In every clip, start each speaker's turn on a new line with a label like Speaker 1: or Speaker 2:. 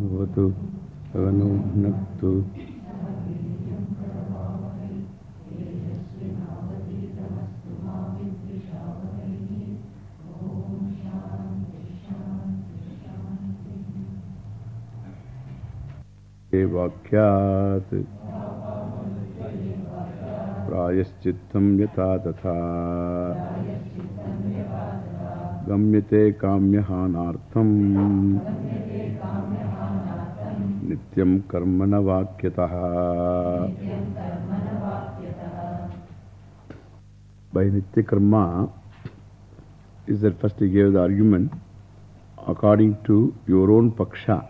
Speaker 1: भवतु सगनो भुनक्तु वाक्यात् प्रायश्चित्तं यथा तथा। गम्यते काम्यहानार्थम्। नित्यं कर्म न वाक्यतः By Nitya Karma is that first he gave the argument according to your own paksha,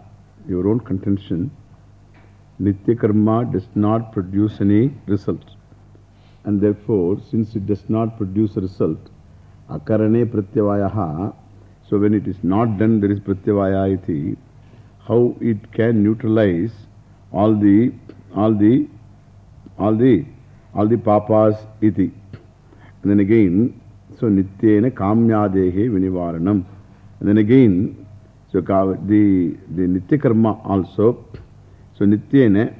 Speaker 1: your own contention. Nitya Karma does not produce any result. And therefore, since it does not produce a result, Akarane Pratyavayaha, so when it is not done, there is Pratyavaya iti, how it can neutralize all the, all the, all the, all the papas iti. And then again, so Nityena Kamyadehe Vinivaranam. And then again, so the, the Nitya Karma also, so Nityena,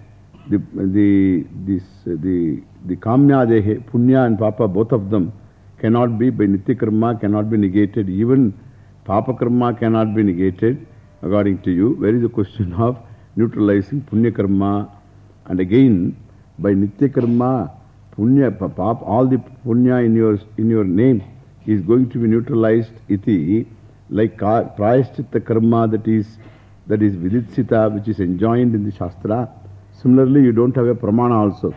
Speaker 1: the, the, this, the, the Kamyadehe, Punya and Papa, both of them cannot be, by Nitya Karma cannot be negated. Even Papa Karma cannot be negated, according to you. Where is the question of neutralizing Punya Karma? And again, by Nitya Karma, Punya, pap, all the Punya in your, in your name is going to be neutralized iti, like Prayaschitta Karma that is, that is Viditsita, which is enjoined in the Shastra. Similarly, you don't have a Pramana also.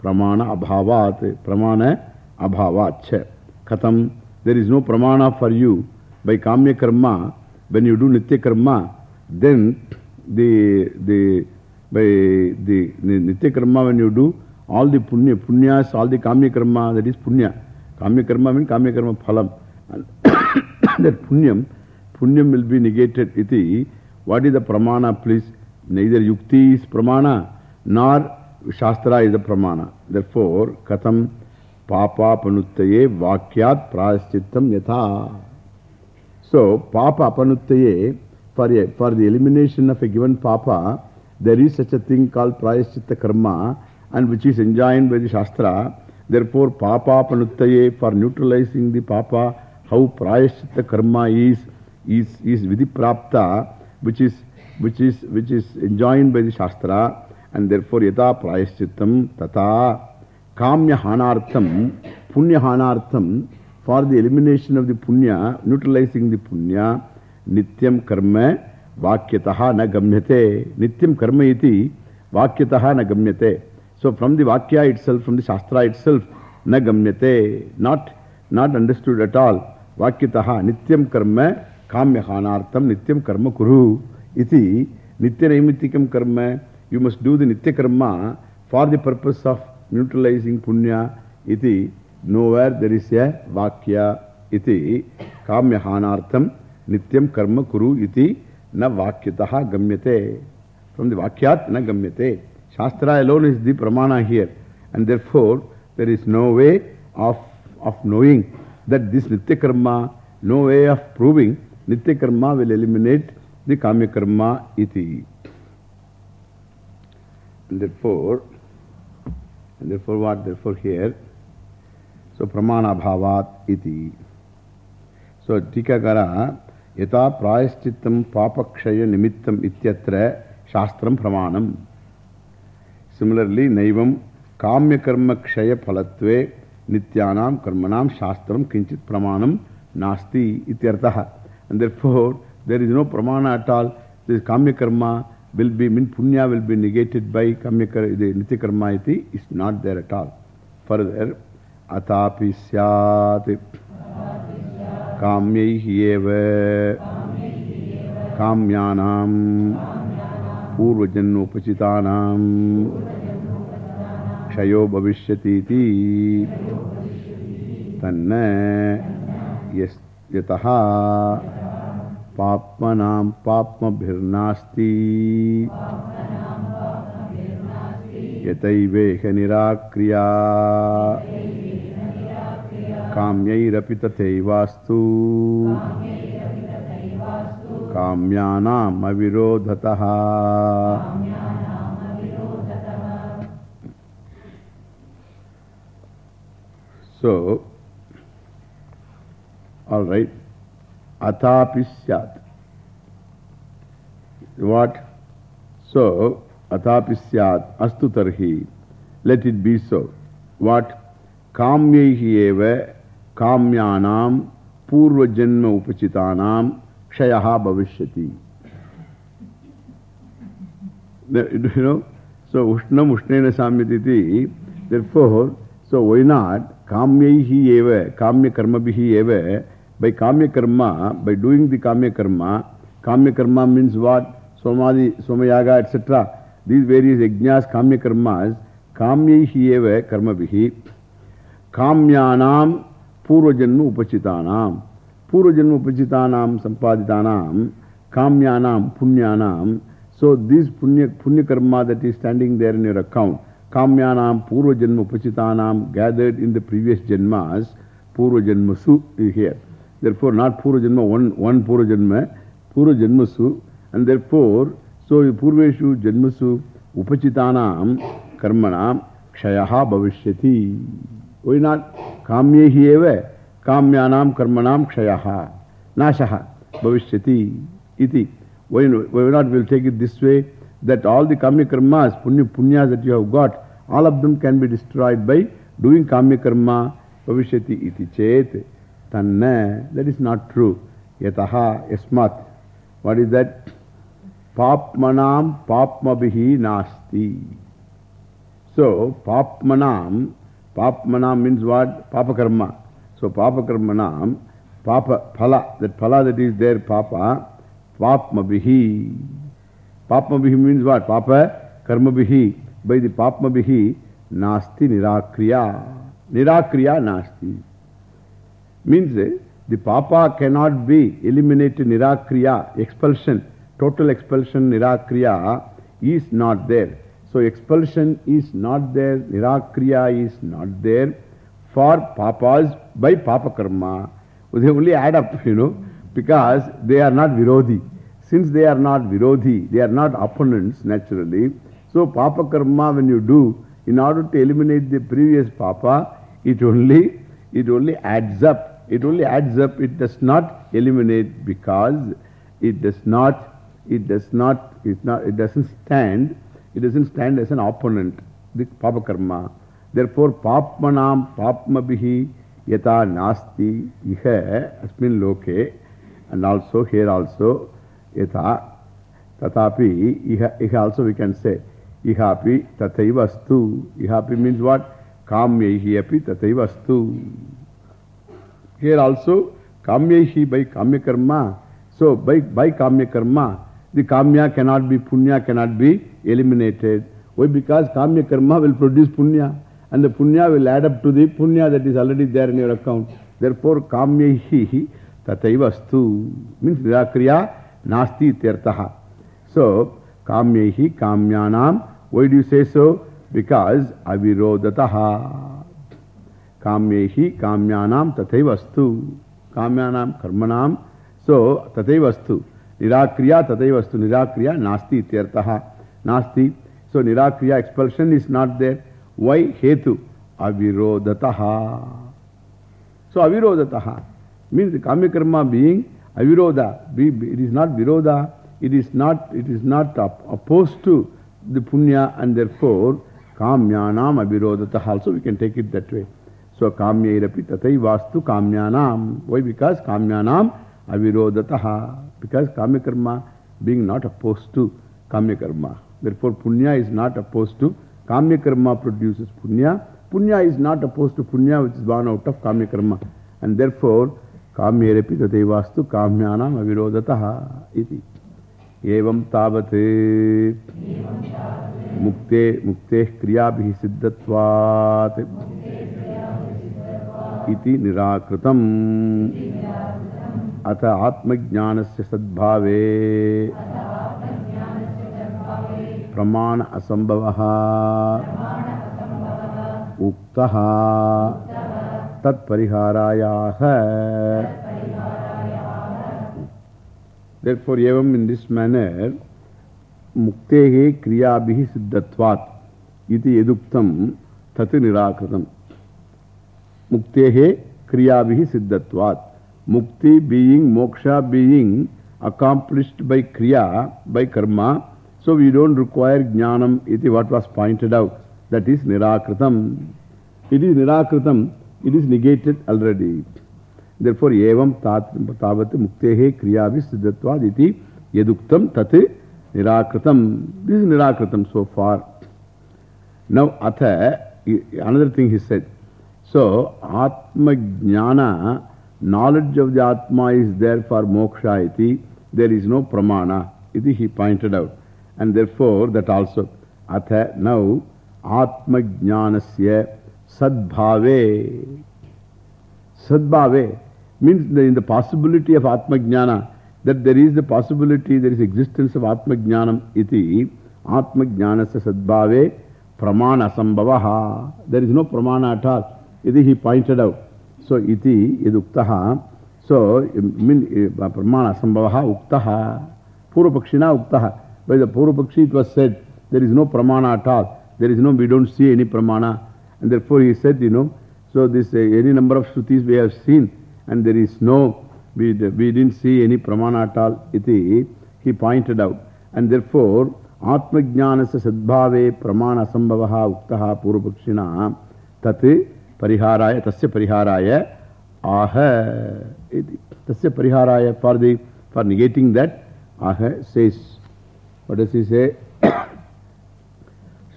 Speaker 1: Pramana Abhavat, Pramana Abhavat. Katam, there is no Pramana for you. By Kamya Karma, when you do Nitya Karma, then the, the, by the, the Nitya Karma when you do, all the punya, punyas, all the kamya karma, that is punya. Kamya karma means kamya karma phalam. That punyam, punyam will be negated iti. What is the pramana, please? Neither yukti is pramana, nor shastra is the pramana. Therefore, katam papa panuttaye vakyat prayaschittam yatha. So, papa panuttaye, for, a, for the elimination of a given papa, there is such a thing called prayaschitta karma and which is enjoined by the Shastra. Therefore, Papa Panuttaye, for neutralizing the Papa, how Prayaschitta Karma is, is, is Vidiprapta, which is, which, is, which is enjoined by the Shastra, and therefore, Yata Prayashchittam Tata Kamya Hanartham, Punya Hanartham, for the elimination of the Punya, neutralizing the Punya, Nityam Karma, Vakyataha na Gamyate. Nityam Karma iti, Vakyataha na Gamyate. So from the Vakya itself, from the Shastra itself, na gamyate, not, not understood at all. Vakyataha, nityam karma, kamyahanartham, nityam karma kuru. Iti, nitya naimitikam karma, you must do the nitya karma for the purpose of neutralizing punya. Iti, nowhere there is a Vakya. Iti, kamyahanartham, nityam karma kuru. Iti, na vakyataha gamyate. From the Vakyat, na gamyate. Shastra alone is the pramana here. And therefore, there is no way of, of knowing that this Nitya Karma, no way of proving Nitya Karma will eliminate the Kamya Karma iti. And therefore, and therefore what? Therefore here, Nityanam Karmanam Shastram Kinchit Pramanam Nasti Ityartaha. And therefore, there is no Pramana at all. This Kamya Karma will be, mean Punya will be negated by Kamya Karma, the Nitya Karma iti is not there at all. Further, Atapi Syat Kamyaihi Eva Kamyanam पूर्वजन्मोपचितानां क्षयो भविष्यतीति। तन्न यतः पाप्मनां पाप्मभिर्नास्ति। यतैवेह निराक्रिया। काम्यैरपि तथैवास्तु Kamyanam avirodhataha. So, all right. Atapi syat. What? So, atapi syat astu tarhi. Let it be so. What? Kamyehi eva kamyanam purva janma kshayaha bhavishyati. You know, so Ushnam Ushnena Samyatiti, therefore, so why not Kamyehi eva, Kamya karma bihi eva, by Kamya karma, by doing the Kamya karma, Kamya karma means what? Somadi, Somayaga, etc. These various yajnas, Kamya karmas, Kamyehi eva karma bihi, Kamyanam punya, punya karma that is standing there in your account, Kamyanam purvajanma upachitanam gathered in the previous janmas, purvajanmasu is here. Therefore not purvajanma, one, one purvajanma, purvajanmasu. And therefore, so purveshu janmasu upachitanam karmanam kshayaha bhavishyati. Why not? Kamyehi eva kamyanam karmanam kshayaha nashaha bhavishyati iti. Why, why not we'll take it this way that all the kamya karmas, punya, punyas that you have got, all of them can be destroyed by doing kamya karma bhavishyati iti chet. Tanna, that is not true. Yataha yasmat. What is that? Papmanam papmabihi nasti. So, papmanam, papmanam means what? Papa karma. So, papa karma karmanam, papa phala, that phala that is there, papa, papmabihi. Papmabihi means what? Papa karmabihi. By the papmabihi, nasti nirakriya. Nirakriya nasti. Means the papa cannot be eliminated, nirakriya, expulsion. Total expulsion, nirakriya, is not there. So expulsion is not there, nirakriya is not there for papas by papa karma. They only add up, you know, because they are not virodhi. Since they are not virodhi, they are not opponents naturally. So papa karma when you do, in order to eliminate the previous papa, it only, it only adds up. It only adds up, it does not eliminate because it does not it does not, it not, it doesn't stand, it doesn't stand as an opponent, the Papa Karma. Therefore, Papmanam Papmabihi Yata Nasti Iha Asmin Loke, and also here also Yata Tatapi Iha, also we can say Ihapi Tataivastu. Ihapi means what? Kamyehi api Tataivastu. Here also Kamyehi by Kamya Karma. So by, by Kamya Karma, the kamya cannot be, punya cannot be eliminated. Why? Because kamya karma will produce punya. And the punya will add up to the punya that is already there in your account. Therefore, kamyehi tataivastu means nirakriya nasti tirtaha. So, kamyehi kamyanam. Why do you say so? Because avirodataha. Kamyehi kamyanam tataivastu. Kamyanam karmanam. So, tataivastu. Nirakriya tadaivastu nirakriya nasti ityartaha. Nasti. So nirakriya expulsion is not there. Why? Hetu. Avirodataha. So avirodataha means kami karma being aviroda. It is not viroda. It is not, it is not opposed to the punya and therefore kamyanam avirodataha. Also we can take it that way. So kamyairapi tatai vastu kamyanam. Why? Because kamyanam avirodataha. Because Kamya Karma being not opposed to Kamya Karma. Therefore, Punya is not opposed to Kamya Karma produces Punya. Punya is not opposed to Punya which is born out of Kamya Karma. And therefore, Kamyerepi tatevastu Kamyanam avirodataha iti. Evam tavate mukte mukte kriyabhi siddhatvat iti nirakritam. अथ आत्मज्ञानस्य सद्भावे प्रमाण असंभवः in this manner, muktehe kriyabhihi siddhatvat iti eduktam tatu nirakritam. Muktehe kriyabhihi siddhatvat. Mukti being, moksha being accomplished by kriya, by karma. So we don't require jnanam iti what was pointed out. That is nirakritam. It is nirakritam. It is negated already. Therefore, evam tavat muktehe kriyavi siddhatvad iti yeduktam tat nirakritam. This is nirakritam so far. Now, atha, another thing he said. So, Atma Jnana, knowledge of the Atma is there for moksha iti. There is no pramana. Iti he pointed out. And therefore, that also. Atha, now, Atma Jnanasya sadbhave. Sadbhave means in the possibility of Atma Jnana, that there is the possibility, there is existence of Atma Jnanam iti, Atma Jnanasya sadbhave pramana sambhavaha. There is no pramana at all. Iti he pointed out. So, iti iduktaha. So, mean, pramana sambhavaha uktaha. Purvapakshina uktaha. By the Purvapakshi it was said, there is no pramana at all. There is no, we don't see any pramana. And therefore he said, you know, so this uh, any number of shrutis we have seen and there is no, we, we didn't see any pramana at all. Iti, he pointed out. And therefore, Atmajnanasa sadbhave pramana sambhavaha uktaha purvapakshina tat परिहाराय तस्य परिहाराय आह तस्य परिहाराय for the for negating that ah says what से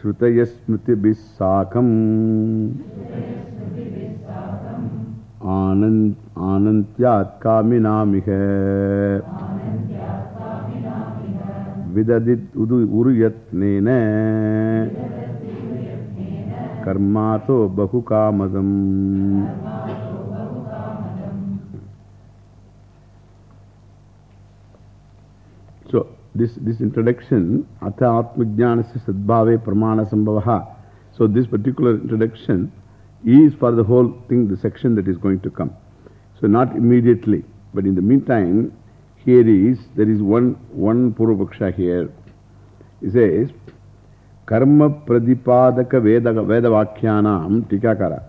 Speaker 1: श्रुतय स्मृति बिसाकम आनन्त्यात् कामिनामिह आनन्त्यात् उदु उरुयत्नेन Karmato So, this, this introduction, Atha Atmajnanasya Sadbhave So, this particular introduction is for the whole thing, the section that is going to come. So, not immediately, but in the meantime, here is, there is one, one Purupaksha here. He says, Karma Pradipadaka Veda, Veda Vakkyanam, Tikakara.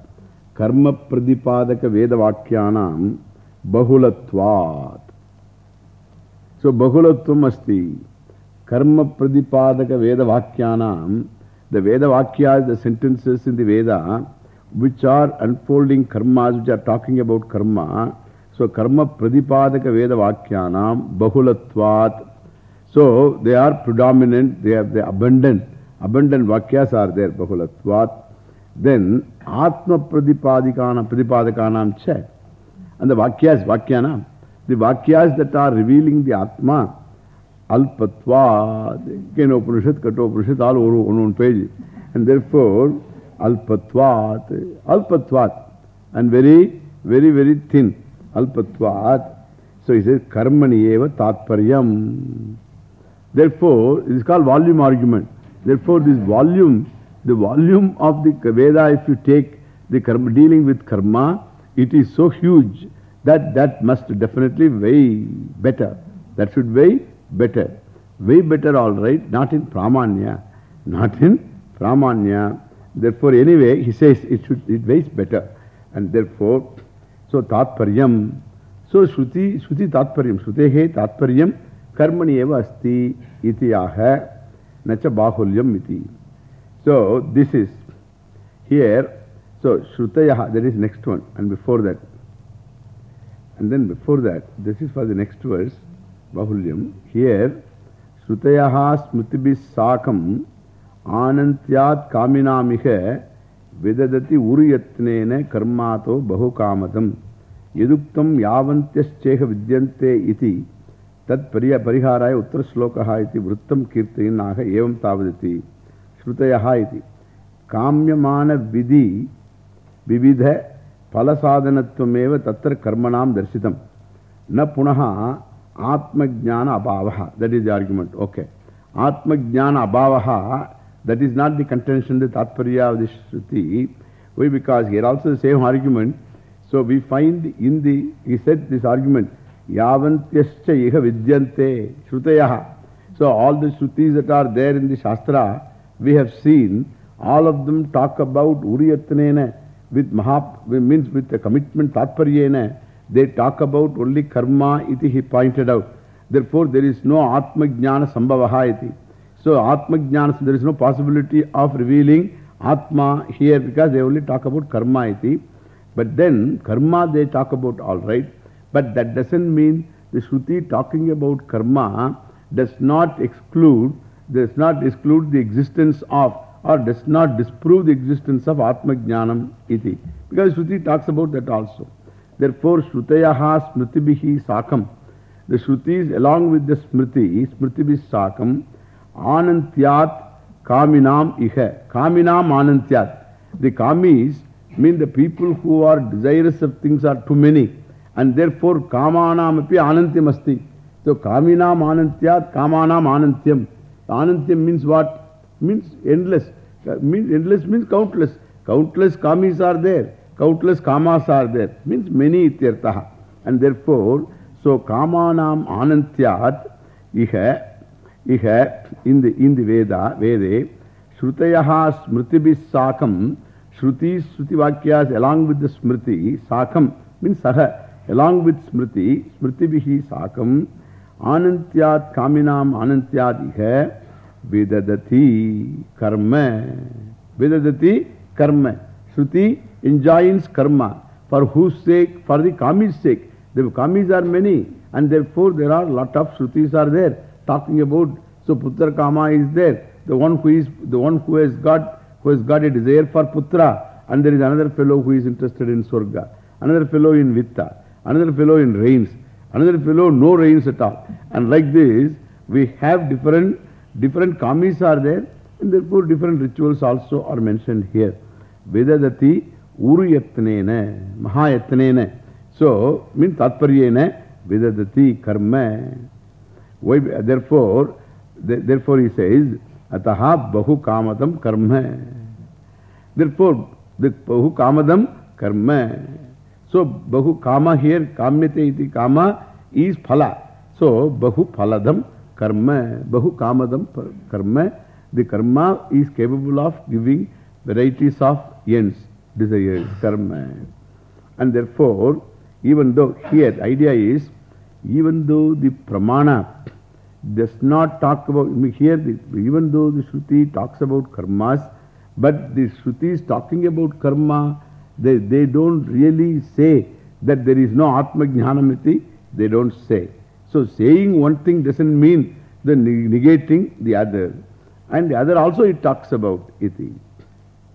Speaker 1: Veda The sentences in the Veda, which are unfolding karmas, which are talking about karma. So, Karma Pradipadaka Veda Vakkyanam Bahulatvat. So, they are predominant, they have the abundant, abundant Vakyas are there, Bahulatvat. Then, Atma Pradipadikana, Pradipadakanam cha. And the Vakyas, Vakyanam. The Vakyas that are revealing the Atma, Alpatva, Kena Upanishad, Kato Upanishad, all over one, one page. And therefore, Alpatvat, Alpatvat, and very, very, very thin. Alpatvat. So he says, Karmani eva tatparyam. Therefore, it is called volume argument. Therefore, this volume, the volume of the Veda, if you take the karma, dealing with karma, it is so huge that that must definitely weigh better. That should weigh better. Way better, all right, not in Pramanya. Not in Pramanya. Therefore, anyway, he says it should, it weighs better. And therefore, so Tatparyam. So Shruti, Shruti Tatparyam. Shrutehe Tatparyam Karmani eva asti iti aha nacha. So this is here. So Shrutayaha, that is next one. And before that. And then before that, this is for the next verse. Bahulyam. Here, Shrutayaha Smritibis Sakam Anantyat Kaminamiha Vidadati Uriyatnene Karmato Bahukamadam Yeduktam Yavantyascheha Vidyante iti Tatra Karmanam Darshitam Na Punaha Atma Jnana Abhavaha. That is the argument. Okay. Atma Jnana Abhavaha. That is not the contention, the Tatparya of the Shruti. Why? Because here also the same argument. So we find in the, he said this argument, Yavantyascha iha vidyante Shrutayaha. So all the Shrutis that are there in the Shastra, we have seen, all of them talk about Uriyatnena with Mahap, means with the commitment Tatparyena. They talk about only karma iti he pointed out. Therefore, there is no Atma Jnana Sambhavaha iti. So, Atma Jnana, there is no possibility of revealing Atma here because they only talk about karma iti. But then, karma they talk about all right. But that doesn't mean the Shruti talking about karma does not exclude, does not exclude the existence of or does not disprove the existence of Atma Jnanam iti. Because Shruti talks about that also. Therefore, Shrutayaha Smritibihi Sakam. The Shrutis along with the Smriti, Smritibihi Sakam, Anantyat Kaminam Iha. Kaminam Anantyat. The Kamis mean the people who are desirous of things are too many. And therefore, Kamanam api Anantyam asti. So, Kaminam Anantyat, Kamanam Anantyam. Anantyam means what? Means endless. Means endless means countless. Countless Kamis are there. Countless Kamas are there. Means many ityartaha. And therefore, so Kamanam Anantyat Iha Iha in the, in the Veda, Vede, Shrutayaha Smritibis Sakam, Shrutis, Shruti Vakyas along with the Smriti, Sakam means Saha, along with Smriti, Smritibihi Sakam, Anantyat Kaminam Anantyat Iha, Vedadati Karma. Vedadati Karma. Shruti enjoins karma. For whose sake? For the Kami's sake. The Kamis are many and therefore there are lot of Shrutis are there talking about. So Putra Kama is there. The one who is, the one who has got, who has got a desire for Putra and there is another fellow who is interested in Swarga. Another fellow in Vitta. Another fellow in rains. Another fellow no rains at all. And like this, we have different, different Kamis are there and therefore different rituals also are mentioned here. Vedadati Uruyatnena, Mahayatnena. So, means Tatparyena, Vedadati Karma. Why, therefore, th therefore he says, Ataha Bahu Kamadam Karma. Therefore, the Bahu Kamadam Karma. So, Bahu Kama here, Kamyate iti Kama is Phala. So, Bahu Phaladam Karma. Bahu Kamadam Karma. The karma is capable of giving varieties of ends, desires, karma. And therefore, even though here idea is, even though the pramana does not talk about, here the, even though the Shruti talks about karmas, but the Shruti is talking about karma, they, they don't really say that there is no Atma Jnanamiti, they don't say. So saying one thing doesn't mean the negating the other. And the other also it talks about iti.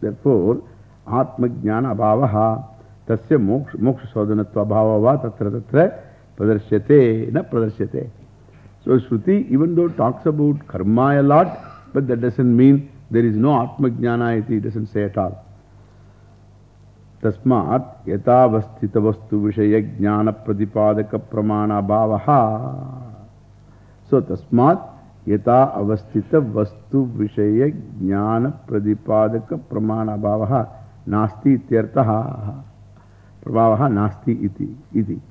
Speaker 1: Therefore, Atma Jnana Abhavaha Tasya Moksha Sodhanatva Abhavava Tatra Tatra Pradarsyate Na Pradarsyate. So Shruti even though talks about karma a lot, but that doesn't mean there is no Atma Jnana iti, it doesn't say at all. Vishaya Jnana Pradipadaka Pramana Bhavaha. So Tasmat Yata avastita vastu vishaya jnana pradipadaka pramana bhavaha nasti ityartaha. Prabhavaha nasti iti, iti.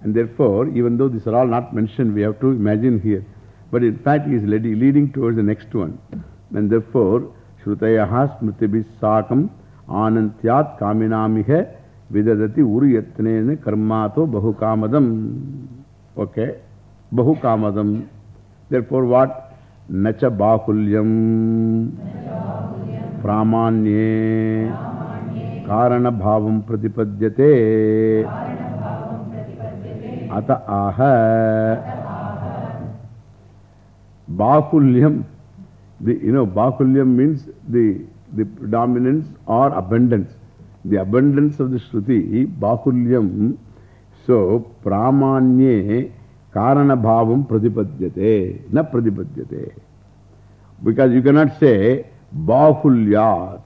Speaker 1: And therefore, even though these are all not mentioned, we have to imagine here. But in fact, he is leading towards the next one. And therefore, Shrutayaha smritibis sakam anantyat kaminamihe vidadati uriyatnene karmato bahukamadam. Okay? Bahukamadam. Therefore, what? Nacha bahulyam pramanye karana bhavam pratipadyate ata aha bahulyam. The, you know, bahulyam means the, the predominance or abundance. The abundance of the Shruti, bahulyam. So, pramanye Karana bhavam pradipadyate, na pradipadyate. Because you cannot say bahulyat.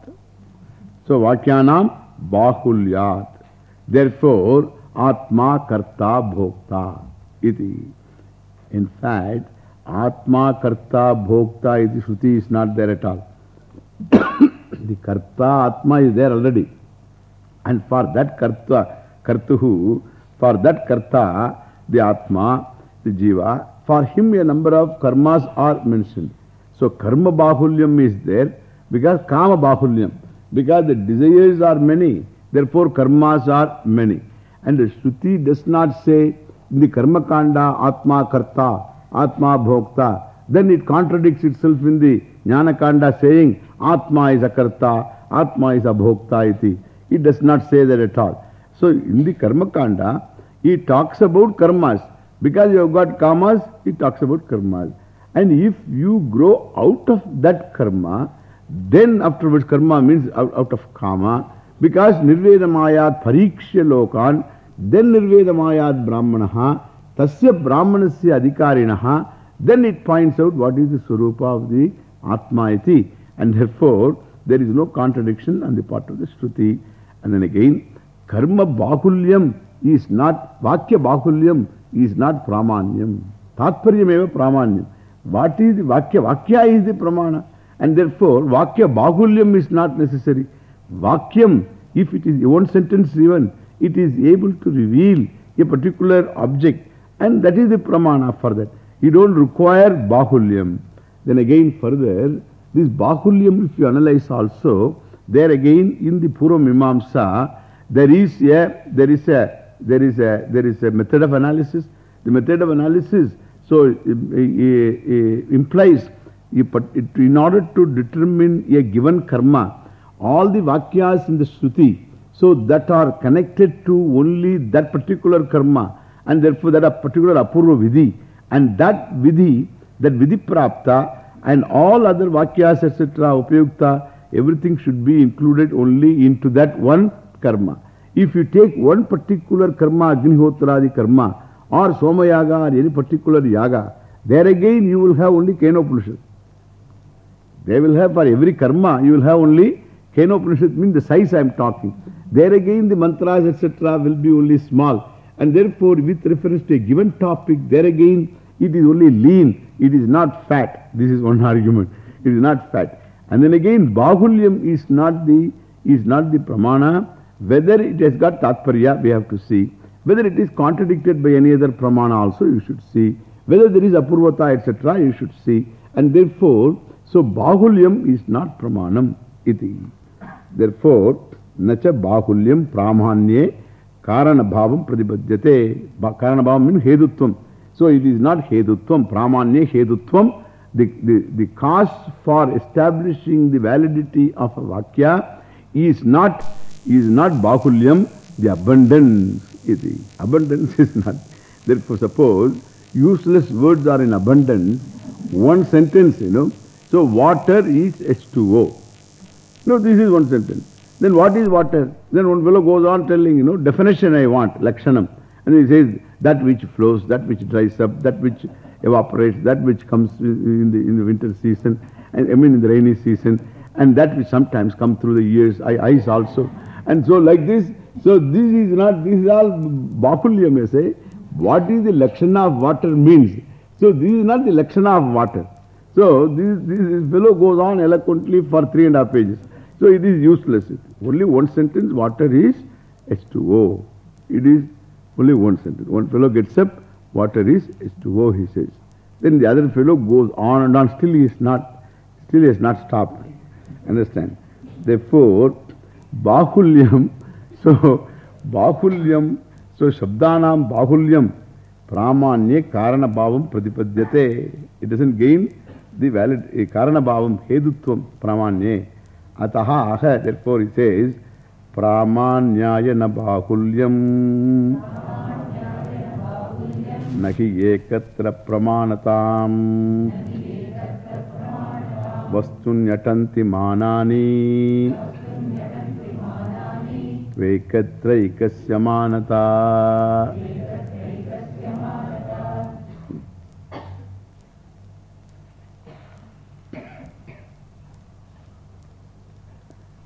Speaker 1: So vakyanam bahulyat. Therefore, atma karta bhokta iti. In fact, atma karta bhokta iti shruti is not there at all. The karta atma is there already. And for that karta, kartuhu, for that karta, the Atma, the Jiva. For him, a number of karmas are mentioned. So, karma bahulyam is there because kama bahulyam. Because the desires are many, therefore karmas are many. And the Shruti does not say in the karma kanda Atma karta, Atma bhokta. Then it contradicts itself in the jnana kanda saying Atma is a karta, Atma is a bhokta iti. It does not say that at all. So in the karma kanda, he talks about karmas. Because you have got karmas, he talks about karmas. And if you grow out of that karma, then afterwards karma means out, out of kama. Because nirvedamayat parikshya lokan, then nirvedamayat brahmanaha, tasya brahmanasya adhikarinaha, then it points out what is the surupa of the atma iti. And therefore, there is no contradiction on the part of the Shruti. And then again, karma bahulyam is not, vakya bahulyam is not pramanyam. Tatparyam eva pramanyam. What is the vakya? Vakya is the pramana. And therefore, vakya bahulyam is not necessary. Vakyam, if it is one sentence even, it is able to reveal a particular object. And that is the pramana for that. You don't require bahulyam. Then again further, this bahulyam, if you analyze also, there again in the Purva Mimamsa, there is a, there is a, there is a, there is a method of analysis. The method of analysis, so uh, uh, uh, it, it, it implies, in order to determine a given karma, all the vakyas in the Shruti, so that are connected to only that particular karma, and therefore that a particular apurva vidhi, and that vidhi, that vidhi prapta, and all other vakyas, etc., upayukta, everything should be included only into that one karma. If you take one particular karma, Agnihotradi karma, or Somayaga, or any particular yaga, there again you will have only Kenopanishad. They will have for every karma, you will have only Kenopanishad, means the size I am talking. There again the mantras, etc., will be only small. And therefore, with reference to a given topic, there again it is only lean, it is not fat. This is one argument. It is not fat. And then again, Bahulyam is not the, is not the pramana. Whether it has got tatparya, we have to see. Whether it is contradicted by any other pramana also, you should see. Whether there is apurvata, etc., you should see. And therefore, so Bahulyam is not pramanam iti. Therefore, nacha Bahulyam pramanye karanabhavam pradipadyate. Karanabhavam means hedutvam. So it is not hedutvam, pramanye hedutvam. The, the, the cause for establishing the validity of a vakya is not, is not bahulyam, the abundance. Iti. Abundance is not. Therefore, suppose useless words are in abundance, one sentence, you know. So, water is H2O. No, this is one sentence. Then what is water? Then one fellow goes on telling, you know, definition I want, lakshanam. And he says, that which flows, that which dries up, that which evaporates, that which comes in the, in the winter season, and I mean in the rainy season, and that which sometimes come through the years, eyes also. And so like this, so this is not, this is all bakulyam, you may say. What is the lakshana of water means? So this is not the lakshana of water. So this, this fellow goes on eloquently for three and a half pages. So it is useless. Only one sentence, water is H2O. It is only one sentence. One fellow gets up, water is H2O, he says. Then the other fellow goes on and on, still he is not, still he has not stopped. Understand? Therefore, Bahulyam, so Bahulyam, so Shabdanam Bahulyam, Pramanye Karana Bhavam. It doesn't gain the valid eh, Karana Bhavam Hedutvam Pramanye. Ataha therefore he says, Pramanyaya na bahulyam ikasya manata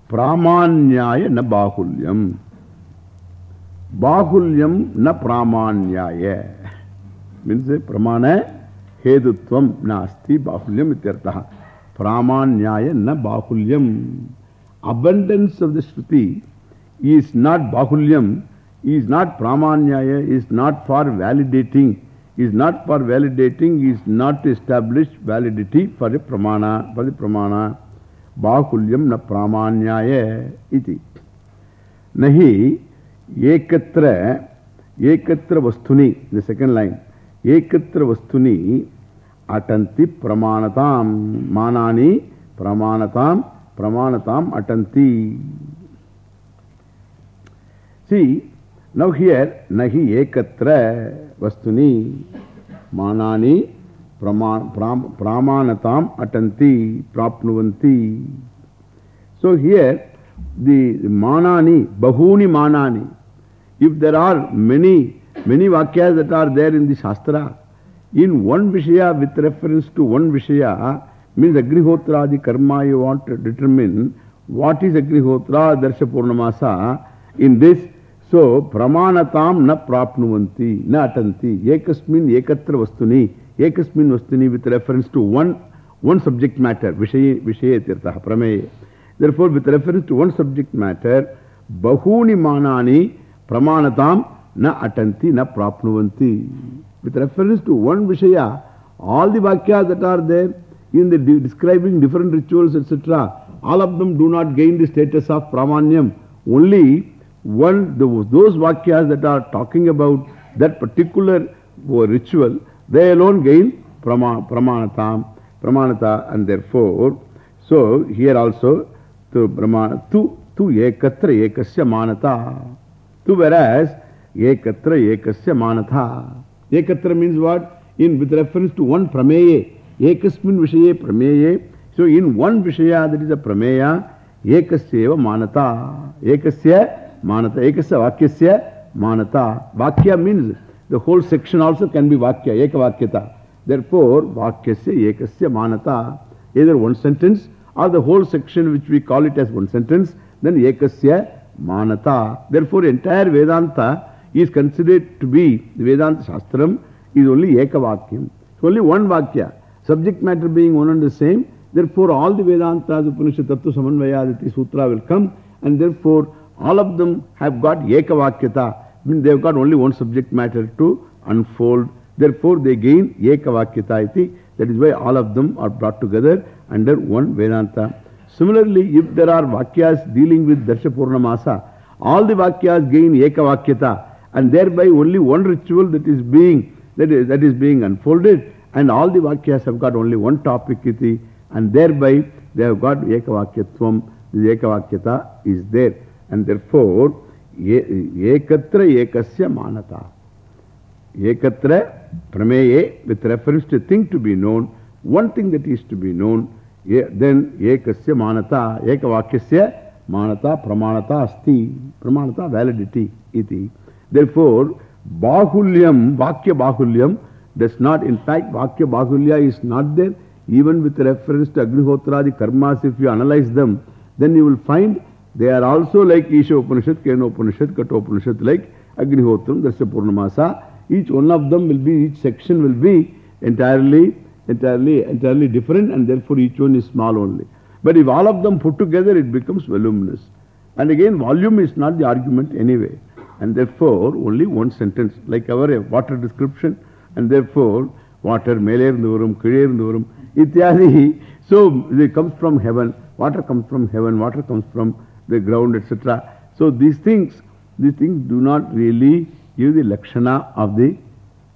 Speaker 1: Pramanyaya na bahulyam. Bahulyam na pramanyaya. Means pramana hedutvam nasti bahulyam ityartaha. Pramanyaya na bahulyam. Abundance of the Shruti is not bahulyam, is not pramanyaya, is not for validating, is not for validating, is not to establish validity for the pramana, for the pramana. Bahulyam na pramanyaya iti. Nahi ekatra, ekatra vastuni, the second line, एकत्र वस्तुनि अटन्ति प्रमाणता मानानि प्रमाणताम् प्रमाणताम् अटन्ति सी नव here नहि एकत्र वस्तुनि मानानि प्रमाण प्रामाणताम् अटन्ति प्राप्नुवन्ति सो हियर दी मानानि बहुनि मानानि if there are many many vakyas that are there in the Shastra, in one Vishaya with reference to one Vishaya, means Agrihotradi karma you want to determine what is Agrihotra, Darsha Purnamasa. In this, so pramanatam na prapnuvanti, na atanti, ekasmin ekatra vastuni, ekasmin vastuni with reference to one, one subject matter, Vishaya, Vishaya tirtha, prameye. Therefore, with reference to one subject matter, bahuni manani pramanatam na atanti na prapnuvanti. With reference to one Vishaya, all the Vakyas that are there in the describing different rituals, etc., all of them do not gain the status of Pramanyam. Only one, the, those Vakyas that are talking about that particular ritual, they alone gain prama, Pramanatam, Pramanata, and therefore, so here also, to Brahmana, tu, tu ekatra ekasya manata. Tu whereas, ekatra ekasya manata. Ekatra means what? In with reference to one prameye. Ekasmin vishaye prameye. So in one vishaya that is a prameya, ekasyeva manata. Ekasya manata. Ekasya vakyasya manata. Vakya means the whole section also can be vakya, ekavakyata. Therefore, vakyasya ekasya manata. Either one sentence or the whole section which we call it as one sentence, then ekasya manata. Therefore, entire Vedanta is considered to be, the Vedanta Shastram is only Ekavakyam. It's only one Vakya. Subject matter being one and the same. Therefore, all the Vedantas, Upanishad, Tattva, Samanvayaditi, Sutra will come and therefore all of them have got Ekavakyata. I mean, they've got only one subject matter to unfold. Therefore, they gain Ekavakyata iti. That is why all of them are brought together under one Vedanta. Similarly, if there are Vakyas dealing with Darsha Purnamasa, all the Vakyas gain Ekavakyata and thereby only one ritual that is being, that is, that is being unfolded and all the Vakyas have got only one topic iti and thereby they have got Ekavakyatvam, the Ekavakyata is there and therefore Ekatra Ekasya Manata. Ekatra Prameye with reference to thing to be known, one thing that is to be known, then Ekasya Manata, Ekavakyasya Manata Pramanata Asti, Pramanata validity iti. Therefore, Bahulyam, Vakya Bahulyam does not, in fact, Vakya Bahulya is not there. Even with reference to Agnihotra, the karmas, if you analyze them, then you will find they are also like Isha Upanishad, Kena Upanishad, Kata Upanishad, like Agnihotram, Darsha Purnamasa. Each one of them will be, each section will be entirely, entirely, entirely different and therefore each one is small only. But if all of them put together, it becomes voluminous. And again, volume is not the argument anyway. And therefore, only one sentence, like our water description, and therefore, water, mele irunduvarum, kile ityadi. So, it comes from heaven, water comes from heaven, water comes from the ground, etc. So, these things, these things do not really give the lakshana of the,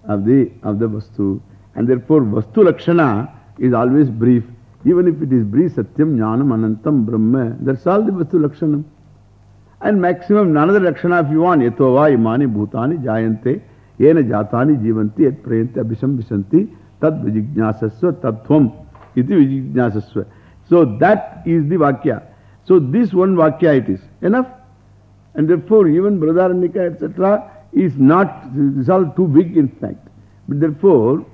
Speaker 1: of the, of the vastu. And therefore, vastu lakshana is always brief. Even if it is brief, satyam, jnanam, anantam, brahma, that's all the vastu lakshanam. And maximum, another lakshana if you want, yatova imani bhutani jayante, yena jatani jivanti, et prayante abhisham vishanti, tad vijijnasasva tattvam, iti vijijnasasva. So that is the vakya. So this one vakya it is. Enough? And therefore even Brotharanyaka etc. is not, is all too big in fact. But therefore,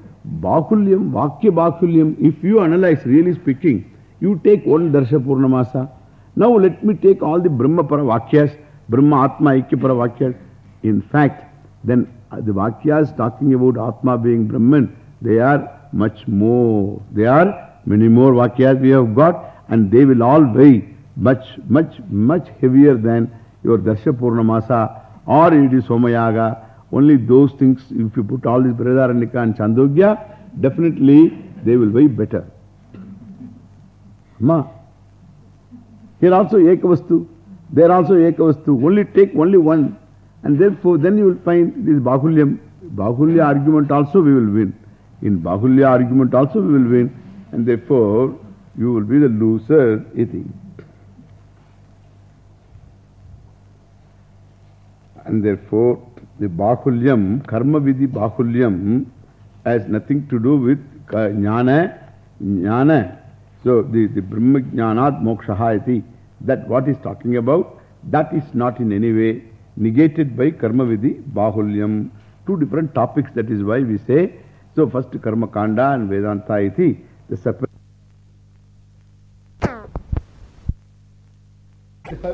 Speaker 1: Bakulyam, Vakya Bakulyam, if you analyze really speaking, you take one Darsha Purnamasa. Now let me take all the Brahma Para Vakyas, Brahma Atma Aikya Para Vakyas. In fact, then the Vakyas talking about Atma being Brahman, they are much more. They are many more Vakyas we have got and they will all weigh much, much, much heavier than your Darsha Purnamasa or it is Somayaga. Only those things, if you put all this Brihadaranyaka and Chandogya, definitely they will be better. Ma. Here also Ekavastu. There also Ekavastu. Only take only one. And therefore, then you will find this Bahulyam. Bahulya argument also we will win. In Bahulya argument also we will win. And therefore, you will be the loser, iti. And therefore, the Bahulyam, Karma Vidhi Bahulyam has nothing to do with Jnana, Jnana. So, the, the Brahma Jnanat Mokshaha iti, that what is talking about, that is not in any way negated by Karma Vidhi Bahulyam. Two different topics, that is why we say, so first Karma Kanda and Vedanta iti, the separate